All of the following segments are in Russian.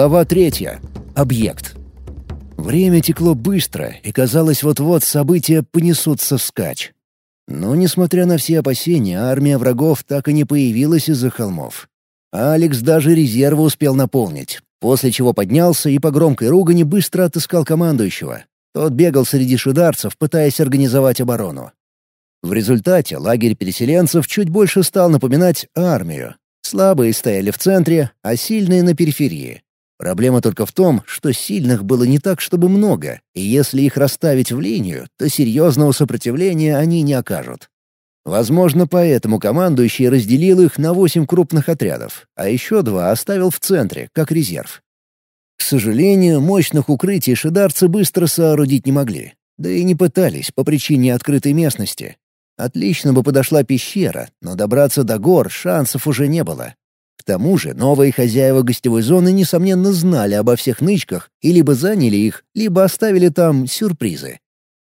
Глава третья. Объект. Время текло быстро, и казалось, вот-вот события понесутся вскачь. Но, несмотря на все опасения, армия врагов так и не появилась из-за холмов. Алекс даже резервы успел наполнить, после чего поднялся и по громкой ругани быстро отыскал командующего. Тот бегал среди шидарцев, пытаясь организовать оборону. В результате лагерь переселенцев чуть больше стал напоминать армию. Слабые стояли в центре, а сильные — на периферии. Проблема только в том, что сильных было не так, чтобы много, и если их расставить в линию, то серьезного сопротивления они не окажут. Возможно, поэтому командующий разделил их на восемь крупных отрядов, а еще два оставил в центре, как резерв. К сожалению, мощных укрытий шидарцы быстро соорудить не могли, да и не пытались по причине открытой местности. Отлично бы подошла пещера, но добраться до гор шансов уже не было. К тому же новые хозяева гостевой зоны, несомненно, знали обо всех нычках и либо заняли их, либо оставили там сюрпризы.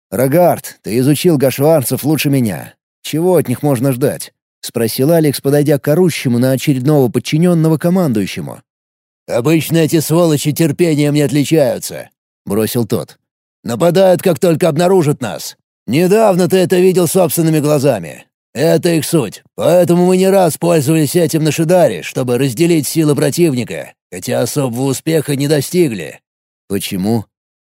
«Рогард, ты изучил гашварцев лучше меня. Чего от них можно ждать?» — спросил Алекс, подойдя к орущему на очередного подчиненного командующему. «Обычно эти сволочи терпением не отличаются», — бросил тот. «Нападают, как только обнаружат нас. Недавно ты это видел собственными глазами. Это их суть. Поэтому мы не раз пользовались этим на Шидаре, чтобы разделить силы противника, хотя особого успеха не достигли. Почему?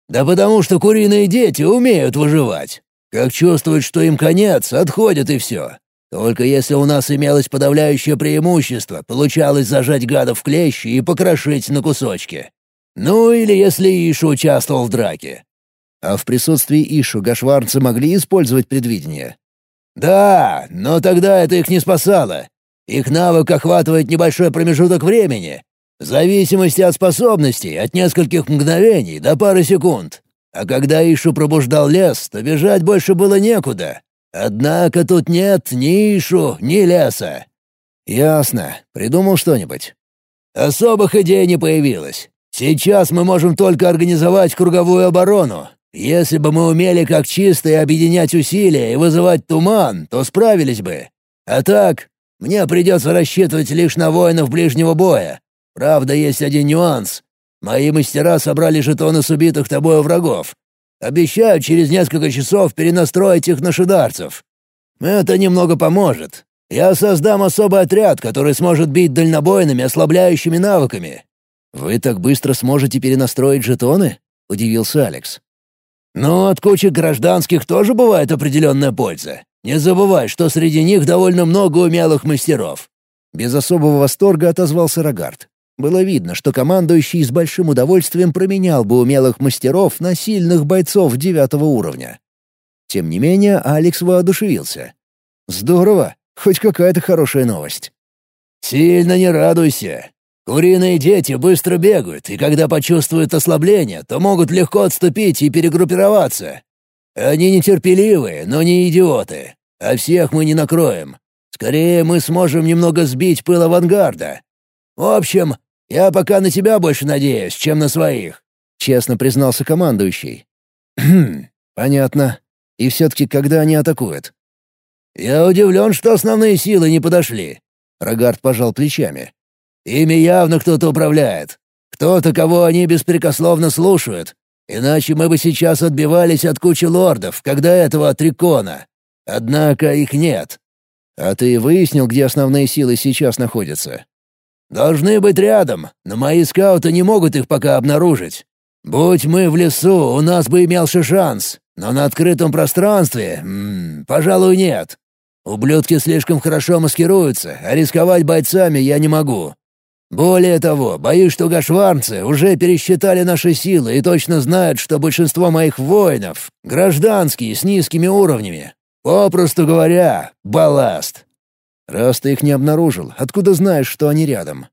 Да потому что куриные дети умеют выживать. Как чувствуют, что им конец, отходят и все. Только если у нас имелось подавляющее преимущество, получалось зажать гадов в клещи и покрошить на кусочки. Ну или если Ишу участвовал в драке. А в присутствии Ишу гашварцы могли использовать предвидение? «Да, но тогда это их не спасало. Их навык охватывает небольшой промежуток времени, в зависимости от способностей, от нескольких мгновений до пары секунд. А когда Ишу пробуждал лес, то бежать больше было некуда. Однако тут нет ни Ишу, ни леса». «Ясно. Придумал что-нибудь?» «Особых идей не появилось. Сейчас мы можем только организовать круговую оборону, если бы мы умели как чистые объединять усилия и вызывать туман, то справились бы. А так, мне придется рассчитывать лишь на воинов ближнего боя. Правда, есть один нюанс. Мои мастера собрали жетоны с убитых тобою врагов. Обещаю через несколько часов перенастроить их на шидарцев. Это немного поможет. Я создам особый отряд, который сможет бить дальнобойными ослабляющими навыками». «Вы так быстро сможете перенастроить жетоны?» — удивился Алекс. Но от кучи гражданских тоже бывает определенная польза. Не забывай, что среди них довольно много умелых мастеров». Без особого восторга отозвался Рогард. Было видно, что командующий с большим удовольствием променял бы умелых мастеров на сильных бойцов девятого уровня. Тем не менее, Алекс воодушевился. «Здорово! Хоть какая-то хорошая новость». «Сильно не радуйся. Куриные дети быстро бегают, и когда почувствуют ослабление, то могут легко отступить и перегруппироваться. Они нетерпеливые, но не идиоты. А всех мы не накроем. Скорее, мы сможем немного сбить пыл авангарда. В общем, я пока на тебя больше надеюсь, чем на своих», — честно признался командующий. «Хм, понятно. И все-таки когда они атакуют?» «Я удивлен, что основные силы не подошли», — Рогард пожал плечами. Ими явно кто-то управляет. Кто-то, кого они беспрекословно слушают. Иначе мы бы сейчас отбивались от кучи лордов, когда этого от Рикона. Однако их нет. А ты выяснил, где основные силы сейчас находятся? Должны быть рядом, но мои скауты не могут их пока обнаружить. Будь мы в лесу, у нас бы имелся шанс, но на открытом пространстве, м -м, пожалуй, нет. Ублюдки слишком хорошо маскируются, а рисковать бойцами я не могу. Более того, боюсь, что гашварцы уже пересчитали наши силы и точно знают, что большинство моих воинов — гражданские с низкими уровнями. Попросту говоря, балласт. Раз ты их не обнаружил, откуда знаешь, что они рядом?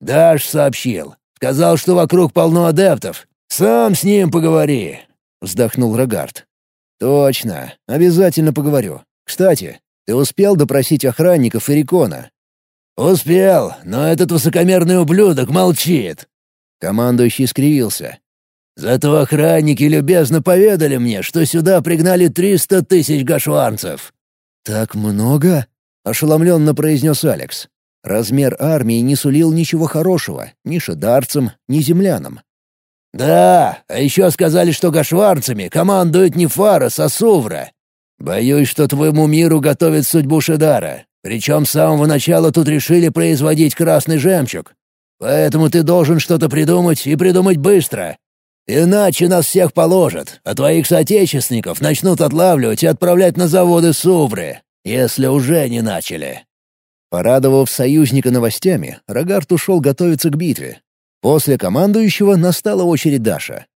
Даш сообщил. Сказал, что вокруг полно адептов. Сам с ним поговори. Вздохнул Рогард. Точно. Обязательно поговорю. Кстати, ты успел допросить охранников Эрикона? «Успел, но этот высокомерный ублюдок молчит». Командующий скривился. «Зато охранники любезно поведали мне, что сюда пригнали триста тысяч гашварцев». «Так много?» — ошеломленно произнес Алекс. Размер армии не сулил ничего хорошего ни шидарцам, ни землянам. «Да, а еще сказали, что гашварцами командует не Фарас, а Сувра. Боюсь, что твоему миру готовят судьбу Шидара. Причем с самого начала тут решили производить красный жемчуг. Поэтому ты должен что-то придумать и придумать быстро. Иначе нас всех положат, а твоих соотечественников начнут отлавливать и отправлять на заводы Сувры, если уже не начали». Порадовав союзника новостями, Рогард ушел готовиться к битве. После командующего настала очередь Даша.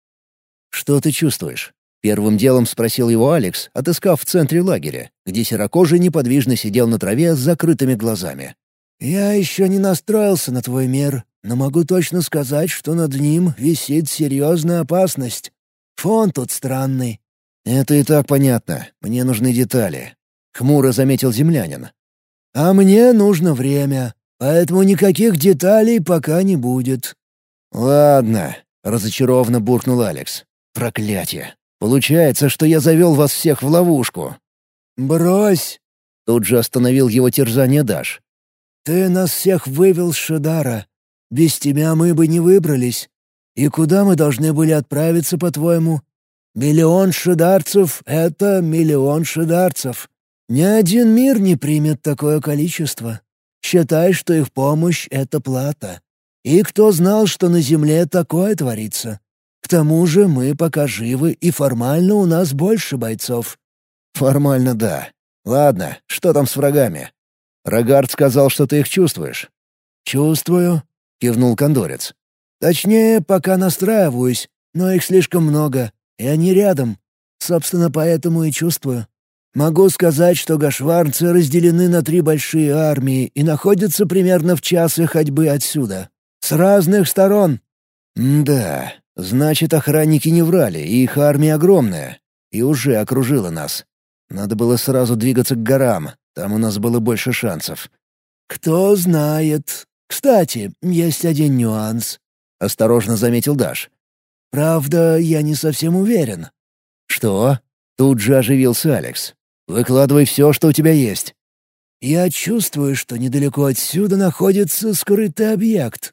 «Что ты чувствуешь?» — первым делом спросил его Алекс, отыскав в центре лагеря, где серокожий неподвижно сидел на траве с закрытыми глазами. «Я еще не настроился на твой мир, но могу точно сказать, что над ним висит серьезная опасность. Фон тут странный». «Это и так понятно. Мне нужны детали», — хмуро заметил землянин. А мне нужно время, поэтому никаких деталей пока не будет». «Ладно», — разочарованно буркнул Алекс. «Проклятие! Получается, что я завел вас всех в ловушку». «Брось!» — тут же остановил его терзание Даш. «Ты нас всех вывел с Шидара. Без тебя мы бы не выбрались. И куда мы должны были отправиться, по-твоему? Миллион шидарцев — это миллион шидарцев. Ни один мир не примет такое количество. Считай, что их помощь — это плата. И кто знал, что на Земле такое творится? К тому же мы пока живы, и формально у нас больше бойцов». «Формально, да. Ладно, что там с врагами?» «Рогард сказал, что ты их чувствуешь». «Чувствую», — кивнул Кондорец. «Точнее, пока настраиваюсь, но их слишком много, и они рядом. Собственно, поэтому и чувствую». Могу сказать, что гашварцы разделены на три большие армии и находятся примерно в часе ходьбы отсюда. С разных сторон. да, значит, охранники не врали, и их армия огромная. И уже окружила нас. Надо было сразу двигаться к горам, там у нас было больше шансов. «Кто знает. Кстати, есть один нюанс», — осторожно заметил Даш. «Правда, я не совсем уверен». «Что?» — тут же оживился Алекс. Выкладывай все, что у тебя есть». «Я чувствую, что недалеко отсюда находится скрытый объект».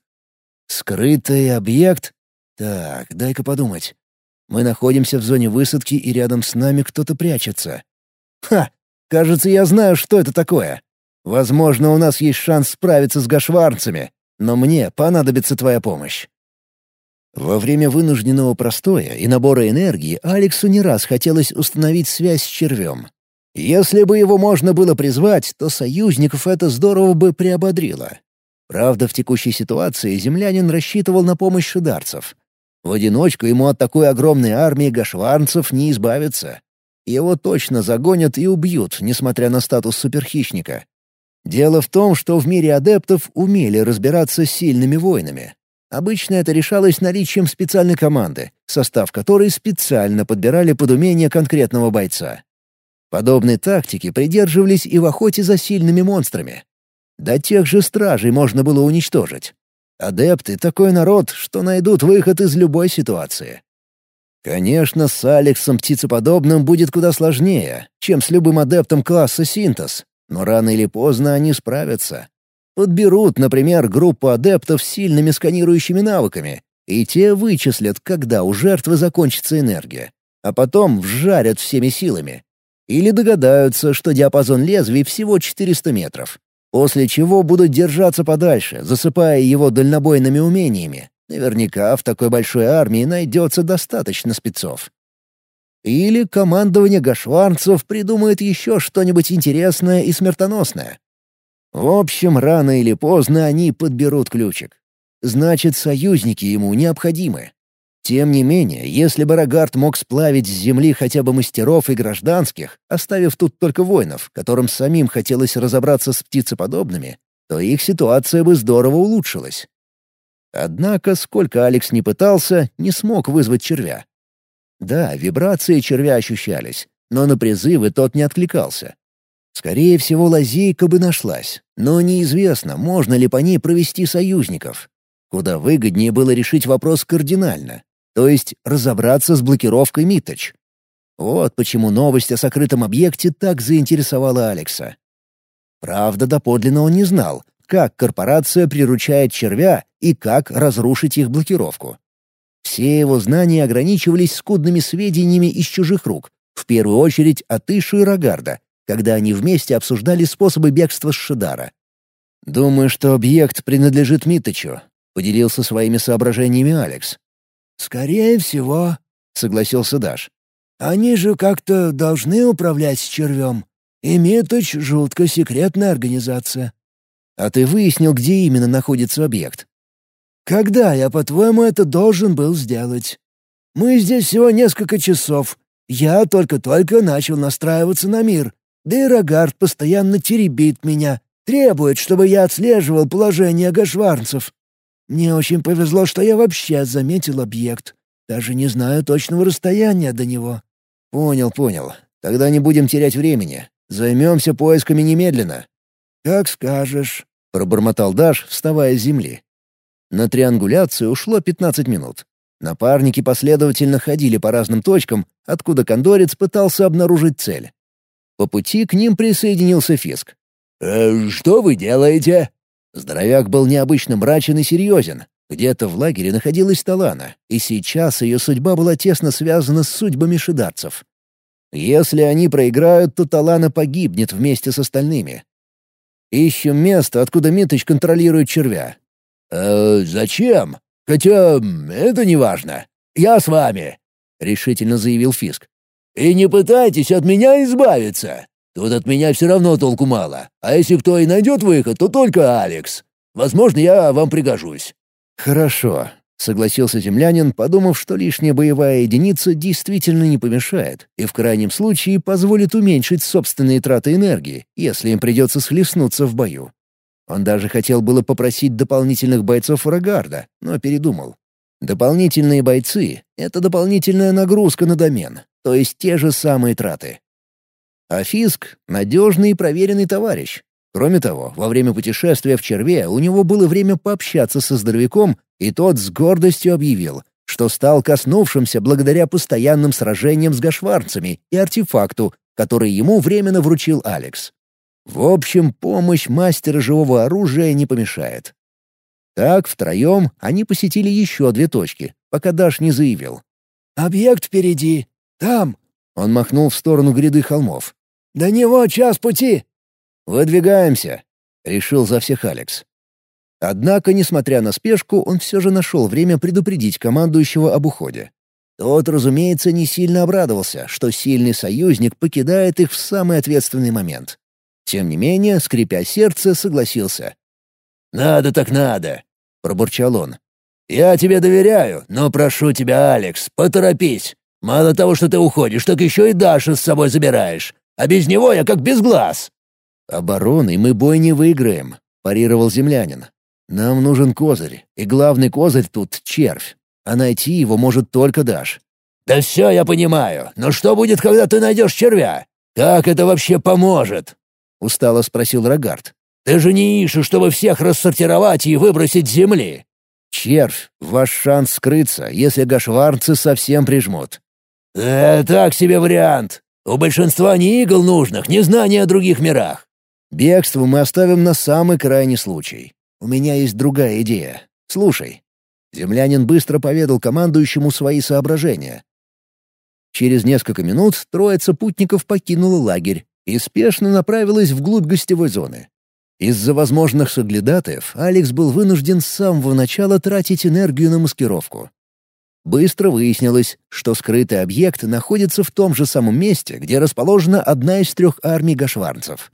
«Скрытый объект? Так, дай-ка подумать. Мы находимся в зоне высадки, и рядом с нами кто-то прячется. Ха! Кажется, я знаю, что это такое. Возможно, у нас есть шанс справиться с гашварцами, но мне понадобится твоя помощь». Во время вынужденного простоя и набора энергии Алексу не раз хотелось установить связь с червем. Если бы его можно было призвать, то союзников это здорово бы приободрило. Правда, в текущей ситуации землянин рассчитывал на помощь шидарцев. В одиночку ему от такой огромной армии гашварцев не избавиться. Его точно загонят и убьют, несмотря на статус суперхищника. Дело в том, что в мире адептов умели разбираться с сильными воинами. Обычно это решалось наличием специальной команды, состав которой специально подбирали под умение конкретного бойца. Подобной тактики придерживались и в охоте за сильными монстрами. До тех же стражей можно было уничтожить. Адепты — такой народ, что найдут выход из любой ситуации. Конечно, с Алексом птицеподобным будет куда сложнее, чем с любым адептом класса синтез, но рано или поздно они справятся. Подберут, например, группу адептов с сильными сканирующими навыками, и те вычислят, когда у жертвы закончится энергия, а потом вжарят всеми силами. Или догадаются, что диапазон лезвий всего 400 метров. После чего будут держаться подальше, засыпая его дальнобойными умениями. Наверняка в такой большой армии найдется достаточно спецов. Или командование гашварцев придумает еще что-нибудь интересное и смертоносное. В общем, рано или поздно они подберут ключик. Значит, союзники ему необходимы. Тем не менее, если бы Рогард мог сплавить с земли хотя бы мастеров и гражданских, оставив тут только воинов, которым самим хотелось разобраться с птицеподобными, то их ситуация бы здорово улучшилась. Однако, сколько Алекс не пытался, не смог вызвать червя. Да, вибрации червя ощущались, но на призывы тот не откликался. Скорее всего, лазейка бы нашлась, но неизвестно, можно ли по ней провести союзников. Куда выгоднее было решить вопрос кардинально, то есть разобраться с блокировкой Миточ. Вот почему новость о сокрытом объекте так заинтересовала Алекса. Правда, доподлинно он не знал, как корпорация приручает червя и как разрушить их блокировку. Все его знания ограничивались скудными сведениями из чужих рук, в первую очередь от Ишу и Рогарда, когда они вместе обсуждали способы бегства с Шидара. «Думаю, что объект принадлежит Миточу», — поделился своими соображениями Алекс. «Скорее всего», — согласился Даш. «Они же как-то должны управлять червем. И Миточ — жутко секретная организация». «А ты выяснил, где именно находится объект?» «Когда я, по-твоему, это должен был сделать? Мы здесь всего несколько часов. Я только-только начал настраиваться на мир. Да и Рогард постоянно теребит меня, требует, чтобы я отслеживал положение гашварнцев. Мне очень повезло, что я вообще заметил объект. Даже не знаю точного расстояния до него». «Понял, понял. Тогда не будем терять времени. Займемся поисками немедленно». «Как скажешь», — пробормотал Даш, вставая с земли. На триангуляцию ушло 15 минут. Напарники последовательно ходили по разным точкам, откуда кондорец пытался обнаружить цель. По пути к ним присоединился Фиск. «Э, «Что вы делаете?» Здоровяк был необычно мрачен и серьезен. Где-то в лагере находилась Талана, и сейчас ее судьба была тесно связана с судьбами шидарцев. Если они проиграют, то Талана погибнет вместе с остальными. Ищем место, откуда Митыч контролирует червя. «Э, «Зачем? Хотя это не важно. Я с вами», — решительно заявил Фиск. «И не пытайтесь от меня избавиться. Тут от меня все равно толку мало. А если кто и найдет выход, то только Алекс. Возможно, я вам пригожусь». «Хорошо», — согласился землянин, подумав, что лишняя боевая единица действительно не помешает и в крайнем случае позволит уменьшить собственные траты энергии, если им придется схлестнуться в бою. Он даже хотел было попросить дополнительных бойцов Рогарда, но передумал. Дополнительные бойцы — это дополнительная нагрузка на домен, то есть те же самые траты. А Фиск — надежный и проверенный товарищ. Кроме того, во время путешествия в Черве у него было время пообщаться со здоровяком, и тот с гордостью объявил, что стал коснувшимся благодаря постоянным сражениям с гашварцами и артефакту, который ему временно вручил Алекс. В общем, помощь мастера живого оружия не помешает. Так, втроем, они посетили еще две точки, пока Даш не заявил. «Объект впереди. Там!» Он махнул в сторону гряды холмов. «До него час пути!» «Выдвигаемся!» — решил за всех Алекс. Однако, несмотря на спешку, он все же нашел время предупредить командующего об уходе. Тот, разумеется, не сильно обрадовался, что сильный союзник покидает их в самый ответственный момент. Тем не менее, скрипя сердце, согласился. «Надо так надо», — пробурчал он. «Я тебе доверяю, но прошу тебя, Алекс, поторопись. Мало того, что ты уходишь, так еще и Даша с собой забираешь. А без него я как без глаз». «Обороной мы бой не выиграем», — парировал землянин. «Нам нужен козырь, и главный козырь тут — червь. А найти его может только Даш». «Да все я понимаю, но что будет, когда ты найдешь червя? Как это вообще поможет?» — устало спросил Рогард. «Ты же не ищешь, чтобы всех рассортировать и выбросить с земли!» «Червь, ваш шанс скрыться, если гашварцы совсем прижмут». «Э, так себе вариант. У большинства ни игл нужных, ни знаний о других мирах». «Бегство мы оставим на самый крайний случай. У меня есть другая идея. Слушай». Землянин быстро поведал командующему свои соображения. Через несколько минут троица путников покинула лагерь, и спешно направилась вглубь гостевой зоны. Из-за возможных соглядатаев Алекс был вынужден с самого начала тратить энергию на маскировку. Быстро выяснилось, что скрытый объект находится в том же самом месте, где расположена одна из трех армий гашварцев.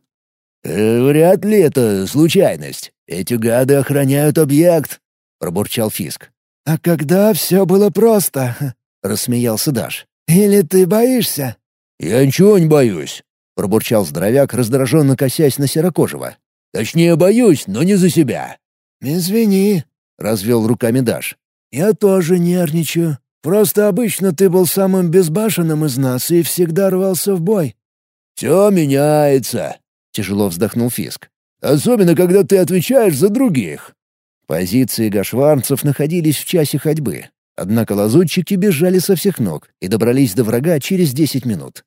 «Э, «Вряд ли это случайность. Эти гады охраняют объект», — пробурчал Фиск. «А когда все было просто?» — рассмеялся Даш. «Или ты боишься?» «Я ничего не боюсь пробурчал здоровяк, раздраженно косясь на Серокожего. «Точнее, боюсь, но не за себя». «Извини», — развел руками Даш. «Я тоже нервничаю. Просто обычно ты был самым безбашенным из нас и всегда рвался в бой». «Все меняется», — тяжело вздохнул Фиск. «Особенно, когда ты отвечаешь за других». Позиции гашварцев находились в часе ходьбы. Однако лазутчики бежали со всех ног и добрались до врага через десять минут.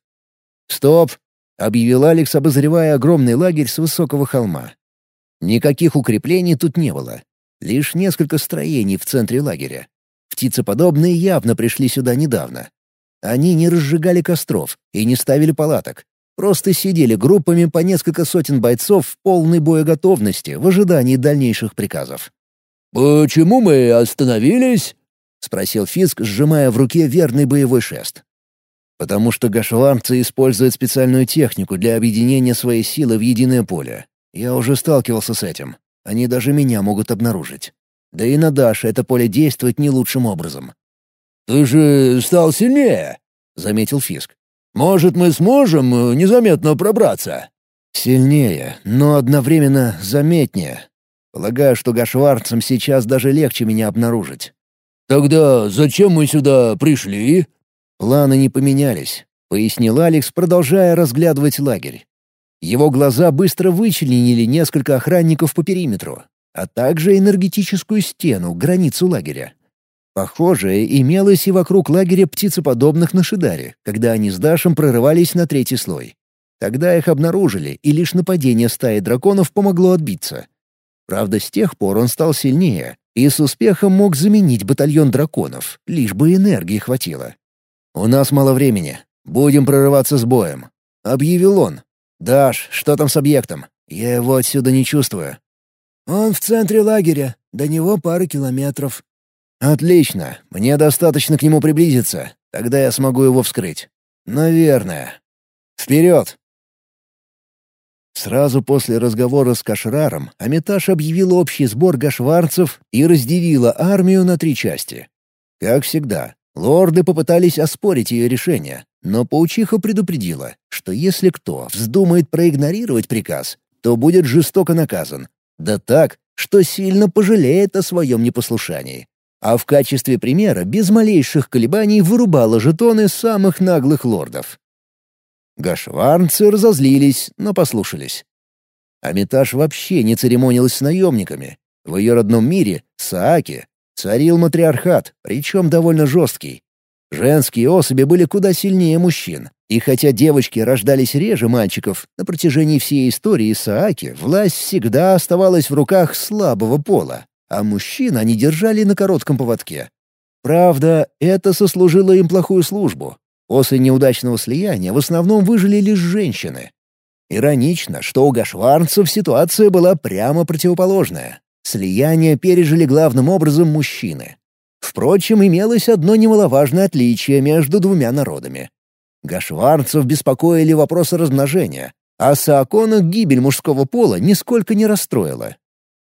«Стоп!» — объявил Алекс, обозревая огромный лагерь с высокого холма. Никаких укреплений тут не было. Лишь несколько строений в центре лагеря. Птицеподобные явно пришли сюда недавно. Они не разжигали костров и не ставили палаток. Просто сидели группами по несколько сотен бойцов в полной боеготовности в ожидании дальнейших приказов. «Почему мы остановились?» — спросил Фиск, сжимая в руке верный боевой шест. «Потому что гашварцы используют специальную технику для объединения своей силы в единое поле. Я уже сталкивался с этим. Они даже меня могут обнаружить. Да и на Даше это поле действует не лучшим образом». «Ты же стал сильнее», — заметил Фиск. «Может, мы сможем э, незаметно пробраться?» «Сильнее, но одновременно заметнее. Полагаю, что гашварцам сейчас даже легче меня обнаружить». «Тогда зачем мы сюда пришли?» «Планы не поменялись», — пояснил Алекс, продолжая разглядывать лагерь. Его глаза быстро вычленили несколько охранников по периметру, а также энергетическую стену, границу лагеря. Похожее имелось и вокруг лагеря птицеподобных на Шидаре, когда они с Дашем прорывались на третий слой. Тогда их обнаружили, и лишь нападение стаи драконов помогло отбиться. Правда, с тех пор он стал сильнее и с успехом мог заменить батальон драконов, лишь бы энергии хватило. «У нас мало времени. Будем прорываться с боем», — объявил он. «Даш, что там с объектом? Я его отсюда не чувствую». «Он в центре лагеря. До него пара километров». «Отлично. Мне достаточно к нему приблизиться. Тогда я смогу его вскрыть. Наверное. Вперед!» Сразу после разговора с Кашраром Амиташ объявила общий сбор гашварцев и разделила армию на три части. Как всегда, лорды попытались оспорить ее решение, но паучиха предупредила, что если кто вздумает проигнорировать приказ, то будет жестоко наказан. Да так, что сильно пожалеет о своем непослушании. А в качестве примера без малейших колебаний вырубала жетоны самых наглых лордов. Гашварнцы разозлились, но послушались. Амитаж вообще не церемонилась с наемниками. В ее родном мире, Сааке, царил матриархат, причем довольно жесткий. Женские особи были куда сильнее мужчин. И хотя девочки рождались реже мальчиков, на протяжении всей истории Сааки власть всегда оставалась в руках слабого пола, а мужчин они держали на коротком поводке. Правда, это сослужило им плохую службу. После неудачного слияния в основном выжили лишь женщины. Иронично, что у гашварцев ситуация была прямо противоположная. Слияние пережили главным образом мужчины. Впрочем, имелось одно немаловажное отличие между двумя народами. Гашварцев беспокоили вопросы размножения, а Саакона гибель мужского пола нисколько не расстроила.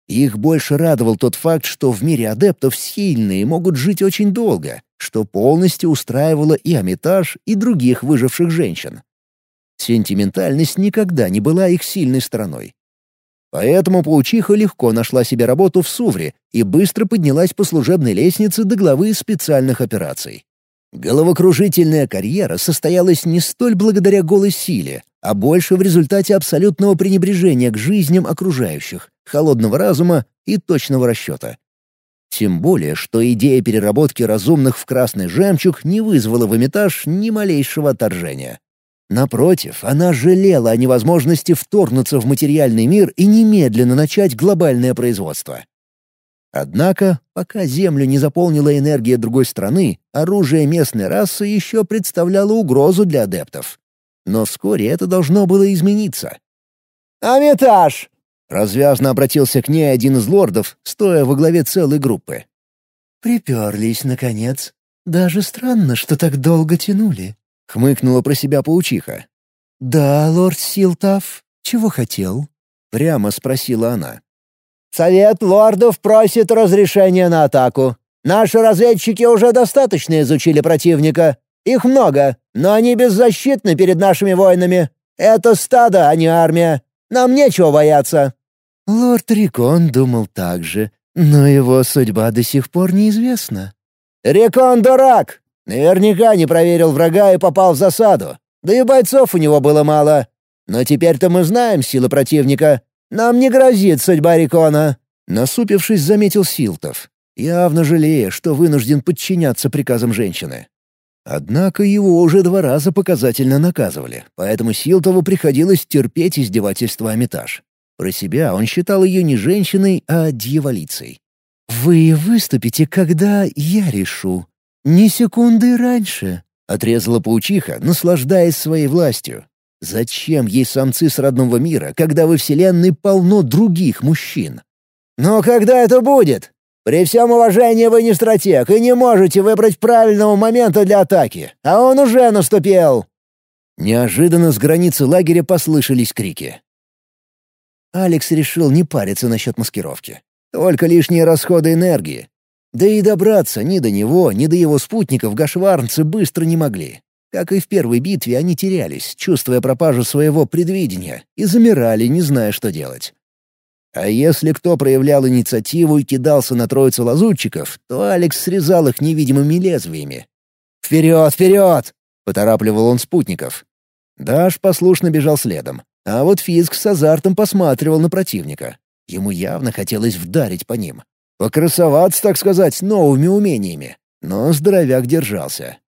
Их больше радовал тот факт, что в мире адептов сильные могут жить очень долго, что полностью устраивало и Амитаж, и других выживших женщин. Сентиментальность никогда не была их сильной стороной. Поэтому паучиха легко нашла себе работу в Сувре и быстро поднялась по служебной лестнице до главы специальных операций. Головокружительная карьера состоялась не столь благодаря голой силе, а больше в результате абсолютного пренебрежения к жизням окружающих, холодного разума и точного расчета. Тем более, что идея переработки разумных в красный жемчуг не вызвала в Эмитаж ни малейшего отторжения. Напротив, она жалела о невозможности вторгнуться в материальный мир и немедленно начать глобальное производство. Однако, пока Землю не заполнила энергия другой страны, оружие местной расы еще представляло угрозу для адептов. Но вскоре это должно было измениться. «Амитаж!» Развязно обратился к ней один из лордов, стоя во главе целой группы. «Приперлись, наконец. Даже странно, что так долго тянули», — хмыкнула про себя паучиха. «Да, лорд Силтав, чего хотел?» — прямо спросила она. «Совет лордов просит разрешения на атаку. Наши разведчики уже достаточно изучили противника. Их много, но они беззащитны перед нашими воинами. Это стадо, а не армия. Нам нечего бояться». Лорд Рикон думал так же, но его судьба до сих пор неизвестна. «Рикон дурак! Наверняка не проверил врага и попал в засаду. Да и бойцов у него было мало. Но теперь-то мы знаем силы противника. Нам не грозит судьба Рикона». Насупившись, заметил Силтов, явно жалея, что вынужден подчиняться приказам женщины. Однако его уже два раза показательно наказывали, поэтому Силтову приходилось терпеть издевательства Амитаж. Про себя он считал ее не женщиной, а дьяволицей. «Вы выступите, когда я решу. Ни секунды раньше», — отрезала паучиха, наслаждаясь своей властью. «Зачем ей самцы с родного мира, когда во Вселенной полно других мужчин?» «Но когда это будет? При всем уважении вы не стратег и не можете выбрать правильного момента для атаки, а он уже наступил!» Неожиданно с границы лагеря послышались крики. Алекс решил не париться насчет маскировки. Только лишние расходы энергии. Да и добраться ни до него, ни до его спутников гашварнцы быстро не могли. Как и в первой битве, они терялись, чувствуя пропажу своего предвидения, и замирали, не зная, что делать. А если кто проявлял инициативу и кидался на троицу лазутчиков, то Алекс срезал их невидимыми лезвиями. «Вперед, вперед!» — поторапливал он спутников. Даш послушно бежал следом, а вот Фиск с азартом посматривал на противника. Ему явно хотелось вдарить по ним. Покрасоваться, так сказать, новыми умениями. Но здоровяк держался.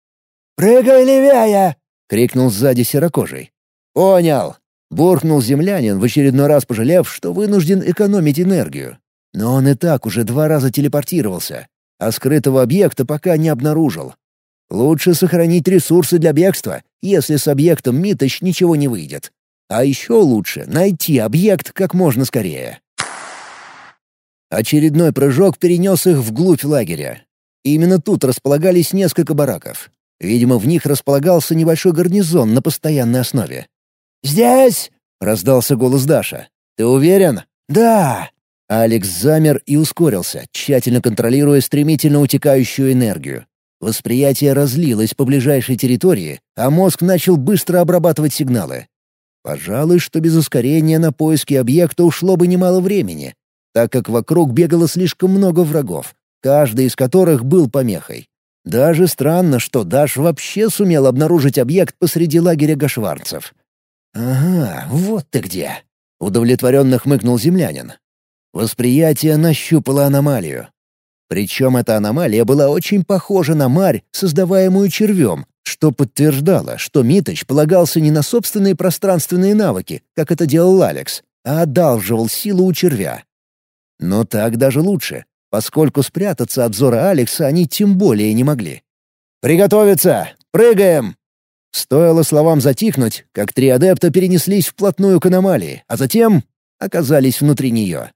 «Прыгай левее!» — крикнул сзади серокожий. «Понял!» — буркнул землянин, в очередной раз пожалев, что вынужден экономить энергию. Но он и так уже два раза телепортировался, а скрытого объекта пока не обнаружил. Лучше сохранить ресурсы для бегства, если с объектом Миточ ничего не выйдет. А еще лучше найти объект как можно скорее. Очередной прыжок перенес их вглубь лагеря. Именно тут располагались несколько бараков. Видимо, в них располагался небольшой гарнизон на постоянной основе. «Здесь!» — раздался голос Даша. «Ты уверен?» «Да!» Алекс замер и ускорился, тщательно контролируя стремительно утекающую энергию. Восприятие разлилось по ближайшей территории, а мозг начал быстро обрабатывать сигналы. Пожалуй, что без ускорения на поиски объекта ушло бы немало времени, так как вокруг бегало слишком много врагов, каждый из которых был помехой. Даже странно, что Даш вообще сумел обнаружить объект посреди лагеря гашварцев. «Ага, вот ты где!» — удовлетворенно хмыкнул землянин. Восприятие нащупало аномалию. Причем эта аномалия была очень похожа на марь, создаваемую червем, что подтверждало, что Миточ полагался не на собственные пространственные навыки, как это делал Алекс, а одалживал силу у червя. Но так даже лучше, поскольку спрятаться от взора Алекса они тем более не могли. «Приготовиться! Прыгаем!» Стоило словам затихнуть, как три адепта перенеслись вплотную к аномалии, а затем оказались внутри нее.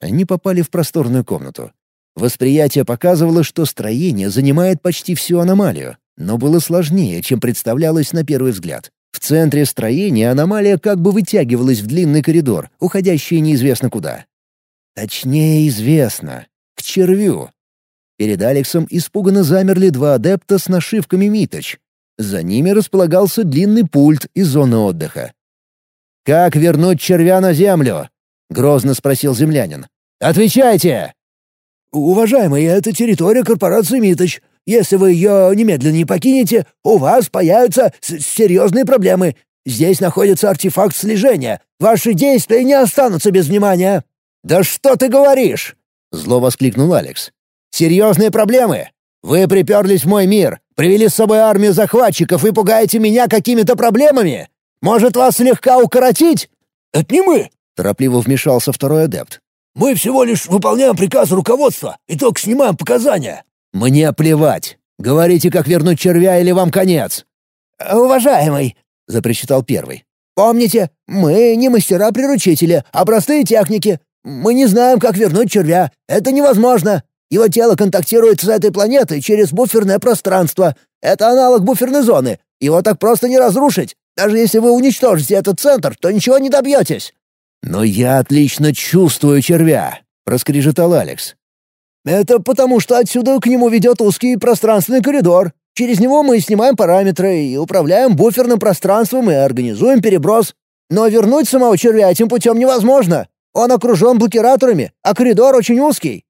Они попали в просторную комнату. Восприятие показывало, что строение занимает почти всю аномалию, но было сложнее, чем представлялось на первый взгляд. В центре строения аномалия как бы вытягивалась в длинный коридор, уходящий неизвестно куда. Точнее, известно. К червю. Перед Алексом испуганно замерли два адепта с нашивками «Миточ». За ними располагался длинный пульт из зоны отдыха. «Как вернуть червя на землю?» — грозно спросил землянин. «Отвечайте!» «Уважаемый, это территория корпорации «Миточ». Если вы ее немедленно не покинете, у вас появятся серьезные проблемы. Здесь находится артефакт слежения. Ваши действия не останутся без внимания». «Да что ты говоришь?» — зло воскликнул Алекс. «Серьезные проблемы? Вы приперлись в мой мир, привели с собой армию захватчиков и пугаете меня какими-то проблемами? Может, вас слегка укоротить?» «Это не мы!» — торопливо вмешался второй адепт. Мы всего лишь выполняем приказы руководства и только снимаем показания». «Мне плевать. Говорите, как вернуть червя или вам конец». «Уважаемый», — запричитал первый, — «помните, мы не мастера-приручители, а простые техники. Мы не знаем, как вернуть червя. Это невозможно. Его тело контактирует с этой планетой через буферное пространство. Это аналог буферной зоны. Его так просто не разрушить. Даже если вы уничтожите этот центр, то ничего не добьетесь». «Но я отлично чувствую червя», — проскрежетал Алекс. «Это потому, что отсюда к нему ведет узкий пространственный коридор. Через него мы снимаем параметры и управляем буферным пространством и организуем переброс. Но вернуть самого червя этим путем невозможно. Он окружен блокираторами, а коридор очень узкий».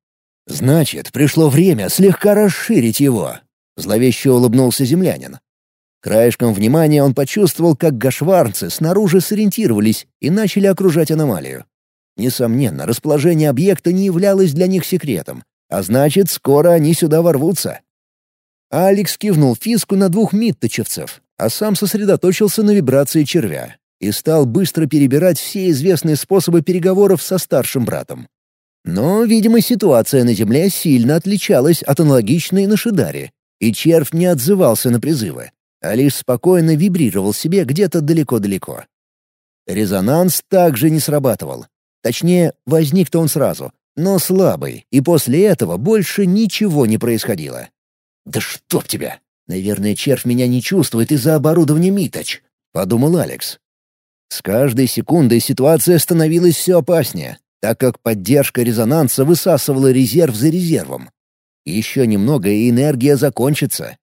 «Значит, пришло время слегка расширить его», — зловеще улыбнулся землянин. Краешком внимания он почувствовал, как гашварцы снаружи сориентировались и начали окружать аномалию. Несомненно, расположение объекта не являлось для них секретом, а значит, скоро они сюда ворвутся. Алекс кивнул фиску на двух митточевцев, а сам сосредоточился на вибрации червя. И стал быстро перебирать все известные способы переговоров со старшим братом. Но, видимо, ситуация на Земле сильно отличалась от аналогичной на Шидаре, и червь не отзывался на призывы, а лишь спокойно вибрировал себе где-то далеко-далеко. Резонанс также не срабатывал. Точнее, возник-то он сразу, но слабый, и после этого больше ничего не происходило. «Да чтоб тебя! Наверное, червь меня не чувствует из-за оборудования Миточ», — подумал Алекс. С каждой секундой ситуация становилась все опаснее, так как поддержка резонанса высасывала резерв за резервом. Еще немного, и энергия закончится.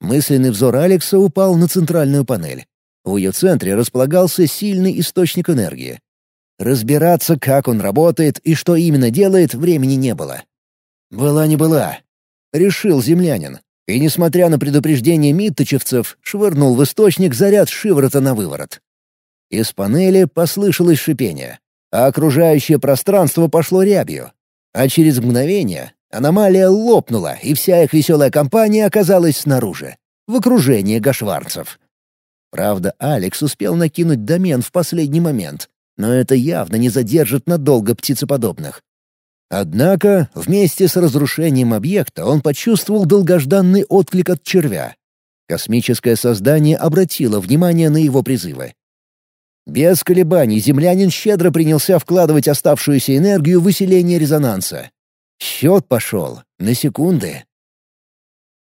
Мысленный взор Алекса упал на центральную панель. В ее центре располагался сильный источник энергии. Разбираться, как он работает и что именно делает, времени не было. «Была не была», — решил землянин. И, несмотря на предупреждение митточевцев, швырнул в источник заряд шиворота на выворот. Из панели послышалось шипение, а окружающее пространство пошло рябью. А через мгновение аномалия лопнула, и вся их веселая компания оказалась снаружи, в окружении гашварцев. Правда, Алекс успел накинуть домен в последний момент, но это явно не задержит надолго птицеподобных. Однако, вместе с разрушением объекта он почувствовал долгожданный отклик от червя. Космическое создание обратило внимание на его призывы. Без колебаний землянин щедро принялся вкладывать оставшуюся энергию в усиление резонанса. Счет пошел. На секунды.